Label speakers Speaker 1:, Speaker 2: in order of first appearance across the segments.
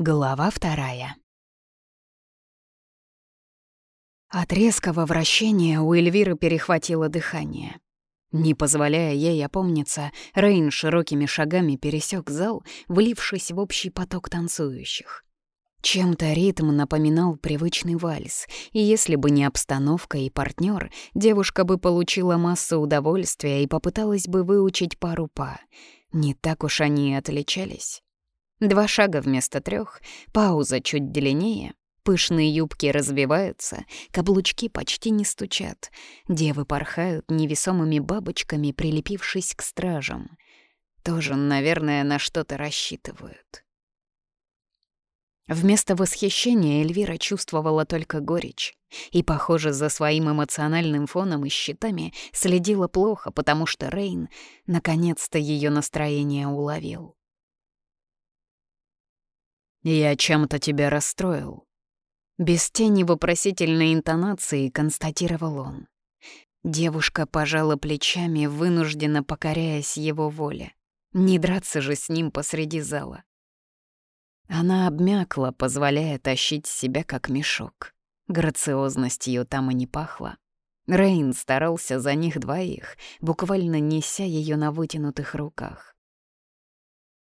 Speaker 1: Глава вторая. От резкого вращения у Эльвиры перехватило дыхание. Не позволяя ей опомниться, Рейн широкими шагами пересек зал, влившись в общий поток танцующих. Чем-то ритм напоминал привычный вальс, и если бы не обстановка и партнер, девушка бы получила массу удовольствия и попыталась бы выучить пару па. Не так уж они и отличались. Два шага вместо трех, пауза чуть длиннее, пышные юбки развиваются, каблучки почти не стучат, девы порхают невесомыми бабочками, прилепившись к стражам. Тоже, наверное, на что-то рассчитывают. Вместо восхищения Эльвира чувствовала только горечь. И, похоже, за своим эмоциональным фоном и щитами следила плохо, потому что Рейн наконец-то ее настроение уловил.
Speaker 2: «Я чем-то тебя расстроил».
Speaker 1: Без тени вопросительной интонации констатировал он. Девушка пожала плечами, вынужденно покоряясь его воле. Не драться же с ним посреди зала. Она обмякла, позволяя тащить себя как мешок. Грациозностью там и не пахло. Рейн старался за них двоих, буквально неся ее на вытянутых руках.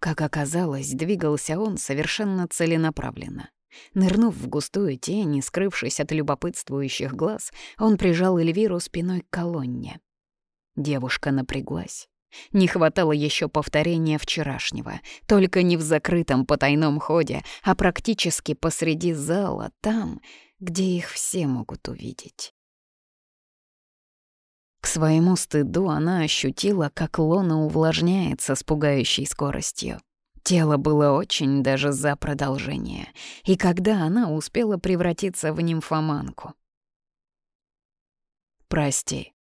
Speaker 1: Как оказалось, двигался он совершенно целенаправленно. Нырнув в густую тень и скрывшись от любопытствующих глаз, он прижал Эльвиру спиной к колонне. Девушка напряглась. Не хватало еще повторения вчерашнего, только не в закрытом потайном ходе, а практически посреди зала, там, где их все могут увидеть. К своему стыду она ощутила, как лона увлажняется с пугающей скоростью. Тело было очень даже за продолжение, и когда она успела превратиться в нимфоманку. «Прости»,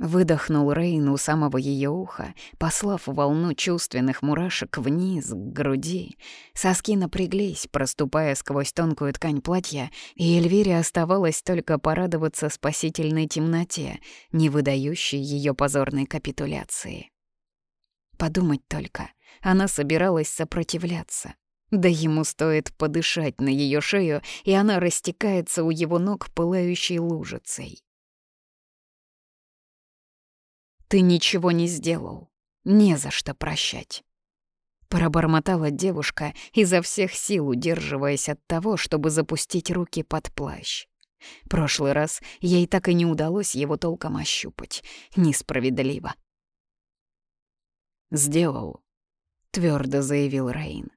Speaker 1: Выдохнул Рейн у самого ее уха, послав волну чувственных мурашек вниз, к груди. Соски напряглись, проступая сквозь тонкую ткань платья, и Эльвире оставалось только порадоваться спасительной темноте, не выдающей ее позорной капитуляции. Подумать только, она собиралась сопротивляться. Да ему стоит подышать на ее шею, и она растекается у его ног пылающей лужицей. Ты ничего не сделал. Не за что прощать. Пробормотала девушка, изо всех сил удерживаясь от того, чтобы запустить руки под плащ. Прошлый раз ей так и не удалось его толком ощупать. Несправедливо.
Speaker 2: «Сделал», — твердо заявил Рейн.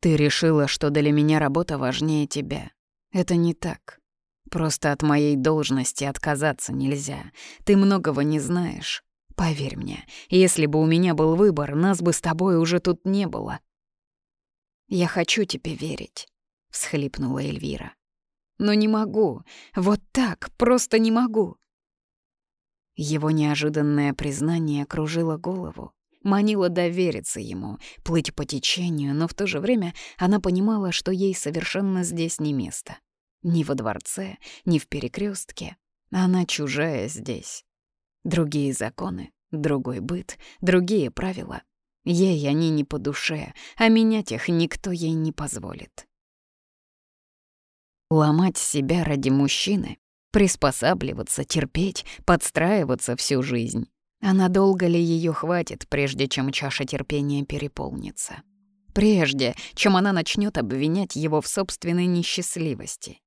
Speaker 2: «Ты решила, что для меня работа важнее тебя. Это не так. Просто от моей должности отказаться нельзя. Ты многого не знаешь. Поверь мне, если бы у меня был выбор, нас бы с тобой уже тут не было.
Speaker 1: «Я хочу тебе верить», — всхлипнула Эльвира. «Но не могу. Вот так, просто не могу». Его неожиданное признание кружило голову, манило довериться ему, плыть по течению, но в то же время она понимала, что ей совершенно здесь не место. Ни во дворце, ни в перекрестке. Она чужая здесь. Другие законы, другой быт, другие правила. Ей они не по душе, а менять их никто ей не позволит. Ломать себя ради мужчины, приспосабливаться, терпеть, подстраиваться всю жизнь. А надолго ли ее хватит, прежде чем чаша терпения переполнится? Прежде, чем она начнет обвинять его в собственной несчастливости.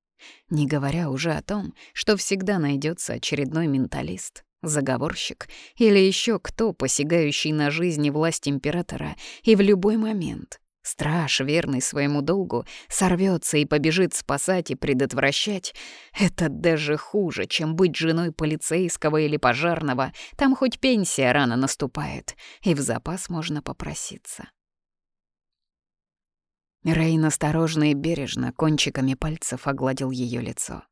Speaker 1: Не говоря уже о том, что всегда найдется очередной менталист, заговорщик или еще кто, посягающий на жизнь и власть императора, и в любой момент страж, верный своему долгу, сорвется и побежит спасать и предотвращать, это даже хуже, чем быть женой полицейского или пожарного, там хоть пенсия рано наступает, и в запас можно попроситься. Рейн осторожно и бережно кончиками пальцев огладил ее лицо.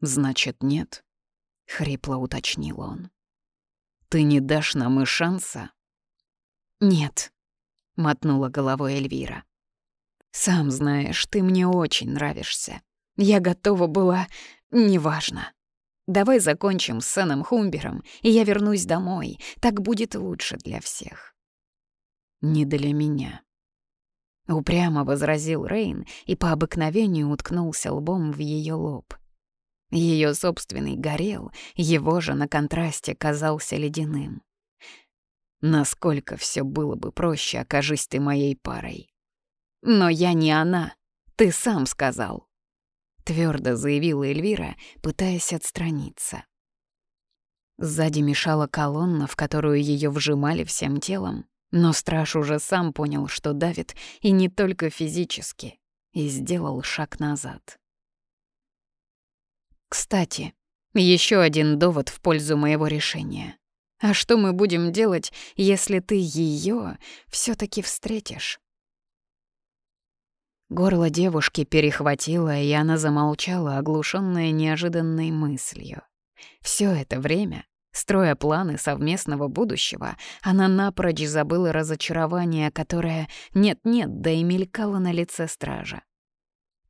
Speaker 2: «Значит, нет?» — хрипло уточнил он. «Ты не дашь нам и шанса?»
Speaker 1: «Нет», — мотнула головой Эльвира. «Сам знаешь, ты мне очень нравишься. Я готова была... Неважно. Давай закончим с Сэном Хумбером, и я вернусь домой. Так будет лучше для всех».
Speaker 2: «Не для меня», —
Speaker 1: упрямо возразил Рейн и по обыкновению уткнулся лбом в ее лоб. Ее собственный горел, его же на контрасте казался ледяным. Насколько все было бы проще, окажись ты моей парой. Но я не она, ты сам сказал. Твердо заявила Эльвира, пытаясь отстраниться. Сзади мешала колонна, в которую ее вжимали всем телом, но страж уже сам понял, что давит, и не только физически, и сделал шаг назад. Кстати, еще один довод в пользу моего решения. А что мы будем делать, если ты ее все таки встретишь? Горло девушки перехватило, и она замолчала, оглушенная неожиданной мыслью. Все это время Строя планы совместного будущего, она напрочь забыла разочарование, которое нет-нет, да и мелькало на лице стража.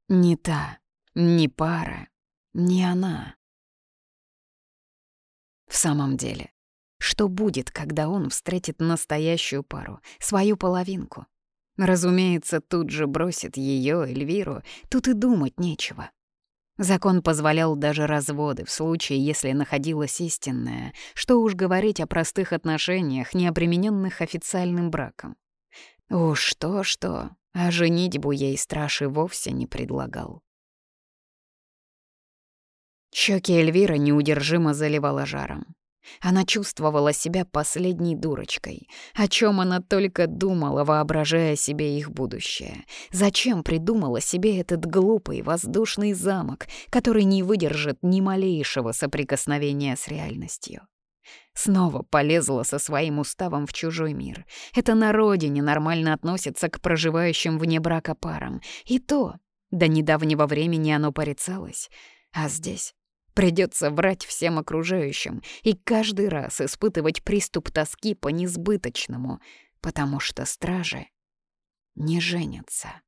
Speaker 1: Не та, не пара, не она. В самом деле, что будет, когда он встретит настоящую пару, свою половинку? Разумеется, тут же бросит ее, Эльвиру, тут и думать нечего. Закон позволял даже разводы в случае, если находилась истинная, что уж говорить о простых отношениях, не обремененных официальным браком. Уж то-что, а женитьбу ей страж и вовсе не предлагал. Щеки Эльвира неудержимо заливала жаром. Она чувствовала себя последней дурочкой. О чем она только думала, воображая себе их будущее. Зачем придумала себе этот глупый воздушный замок, который не выдержит ни малейшего соприкосновения с реальностью? Снова полезла со своим уставом в чужой мир. Это на родине нормально относится к проживающим вне брака парам. И то, до недавнего времени оно порицалось. А здесь Придется врать всем окружающим и каждый раз испытывать приступ тоски по несбыточному, потому что стражи не женятся.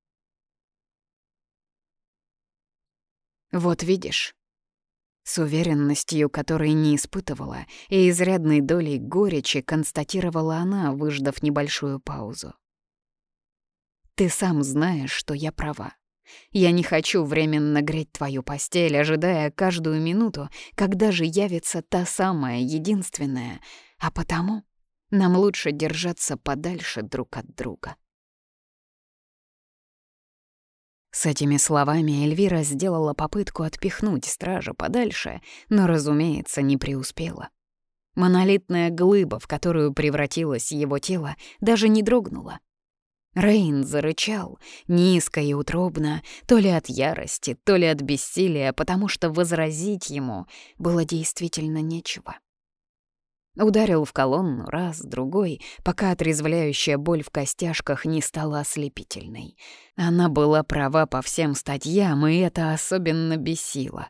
Speaker 1: Вот видишь, с уверенностью, которой не испытывала, и изрядной долей горечи констатировала она, выждав небольшую паузу. «Ты сам знаешь, что я права. Я не хочу временно греть твою постель, ожидая каждую минуту, когда же явится та самая единственная, а потому нам лучше держаться подальше друг от друга. С этими словами Эльвира сделала попытку отпихнуть стража подальше, но, разумеется, не преуспела. Монолитная глыба, в которую превратилось его тело, даже не дрогнула. Рейн зарычал, низко и утробно, то ли от ярости, то ли от бессилия, потому что возразить ему было действительно нечего. Ударил в колонну раз, другой, пока отрезвляющая боль в костяшках не стала ослепительной. Она была права по всем статьям, и это особенно бесило.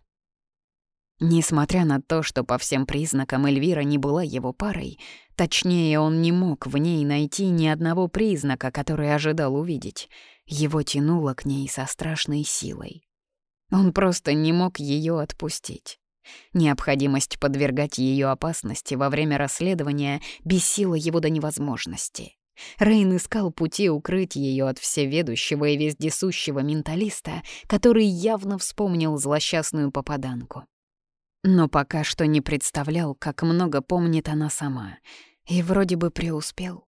Speaker 1: Несмотря на то, что по всем признакам Эльвира не была его парой, точнее, он не мог в ней найти ни одного признака, который ожидал увидеть. Его тянуло к ней со страшной силой. Он просто не мог ее отпустить. Необходимость подвергать ее опасности во время расследования бесила его до невозможности. Рейн искал пути укрыть ее от всеведущего и вездесущего менталиста, который явно вспомнил злосчастную попаданку но пока что не представлял, как много помнит она сама, и вроде бы преуспел.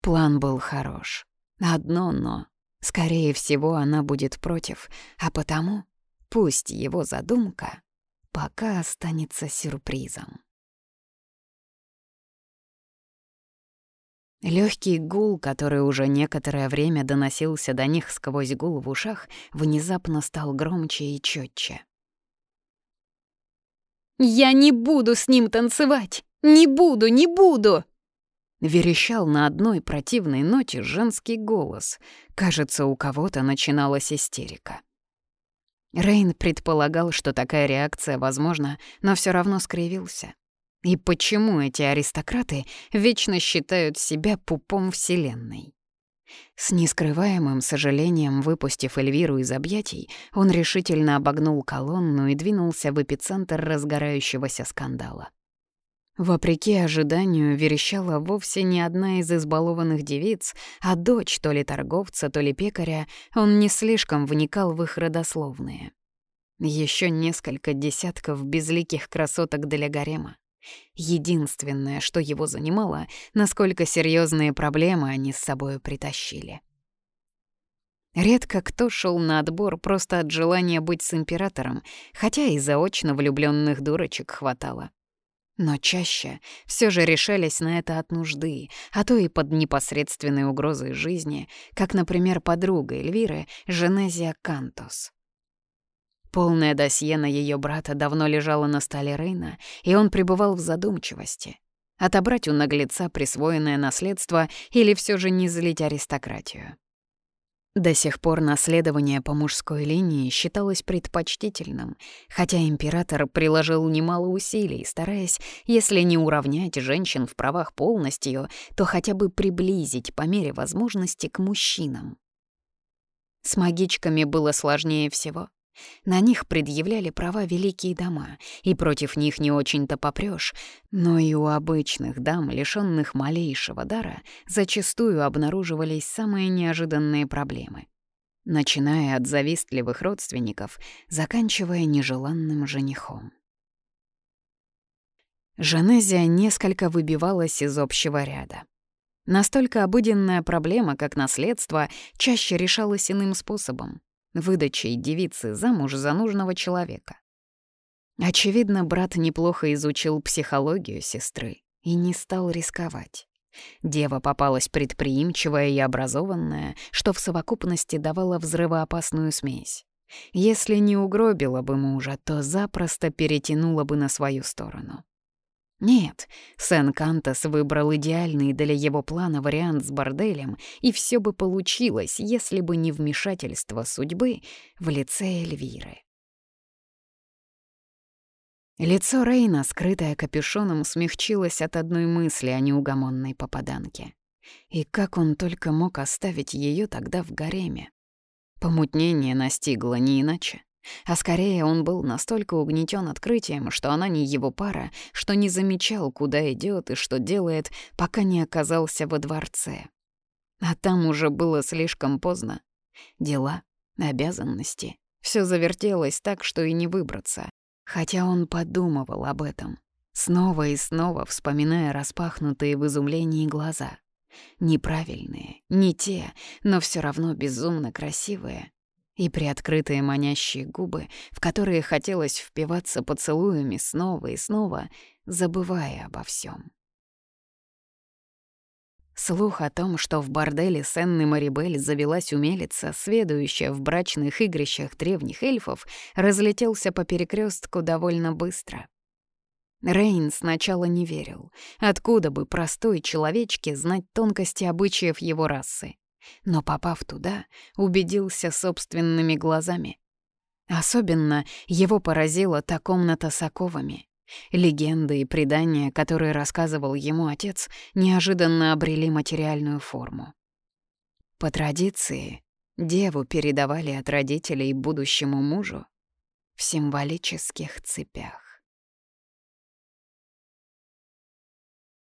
Speaker 1: План был хорош. Одно «но». Скорее всего, она будет против, а потому пусть его задумка пока останется сюрпризом. Легкий гул, который уже некоторое время доносился до них сквозь гул в ушах, внезапно стал громче и четче. «Я не буду с ним танцевать! Не буду, не буду!» Верещал на одной противной ноте женский голос. Кажется, у кого-то начиналась истерика. Рейн предполагал, что такая реакция возможна, но все равно скривился. И почему эти аристократы вечно считают себя пупом Вселенной? С нескрываемым сожалением, выпустив Эльвиру из объятий, он решительно обогнул колонну и двинулся в эпицентр разгорающегося скандала. Вопреки ожиданию, верещала вовсе не одна из избалованных девиц, а дочь то ли торговца, то ли пекаря, он не слишком вникал в их родословные. Еще несколько десятков безликих красоток для гарема. Единственное, что его занимало, насколько серьезные проблемы они с собой притащили. Редко кто шел на отбор просто от желания быть с императором, хотя и заочно влюбленных дурочек хватало. Но чаще все же решались на это от нужды, а то и под непосредственной угрозой жизни, как, например, подруга Эльвиры, Женезия Кантос. Полное досье на ее брата давно лежало на столе Рейна, и он пребывал в задумчивости. Отобрать у наглеца присвоенное наследство или все же не злить аристократию. До сих пор наследование по мужской линии считалось предпочтительным, хотя император приложил немало усилий, стараясь, если не уравнять женщин в правах полностью, то хотя бы приблизить по мере возможности к мужчинам. С магичками было сложнее всего. На них предъявляли права великие дома, и против них не очень-то попрёшь, но и у обычных дам, лишённых малейшего дара, зачастую обнаруживались самые неожиданные проблемы. Начиная от завистливых родственников, заканчивая нежеланным женихом. Женезия несколько выбивалась из общего ряда. Настолько обыденная проблема, как наследство, чаще решалась иным способом выдачей девицы замуж за нужного человека. Очевидно, брат неплохо изучил психологию сестры и не стал рисковать. Дева попалась предприимчивая и образованная, что в совокупности давало взрывоопасную смесь. Если не угробила бы мужа, то запросто перетянула бы на свою сторону. Нет, Сен-Кантас выбрал идеальный для его плана вариант с борделем, и все бы получилось, если бы не вмешательство судьбы в лице Эльвиры. Лицо Рейна, скрытое капюшоном, смягчилось от одной мысли о неугомонной попаданке. И как он только мог оставить ее тогда в гареме? Помутнение настигло не иначе. А скорее он был настолько угнетен открытием, что она не его пара, что не замечал, куда идет и что делает, пока не оказался во дворце. А там уже было слишком поздно. Дела, обязанности. Все завертелось так, что и не выбраться. Хотя он подумывал об этом, снова и снова вспоминая распахнутые в изумлении глаза. Неправильные, не те, но все равно безумно красивые и приоткрытые манящие губы, в которые хотелось впиваться поцелуями снова и снова, забывая обо всем. Слух о том, что в борделе Сенны Марибель завелась умелица, сведущая в брачных игрищах древних эльфов, разлетелся по перекрестку довольно быстро. Рейн сначала не верил, откуда бы простой человечке знать тонкости обычаев его расы но, попав туда, убедился собственными глазами. Особенно его поразила та комната с оковами. Легенды и предания, которые рассказывал ему отец, неожиданно обрели материальную форму. По традиции, деву передавали от родителей будущему мужу в символических цепях.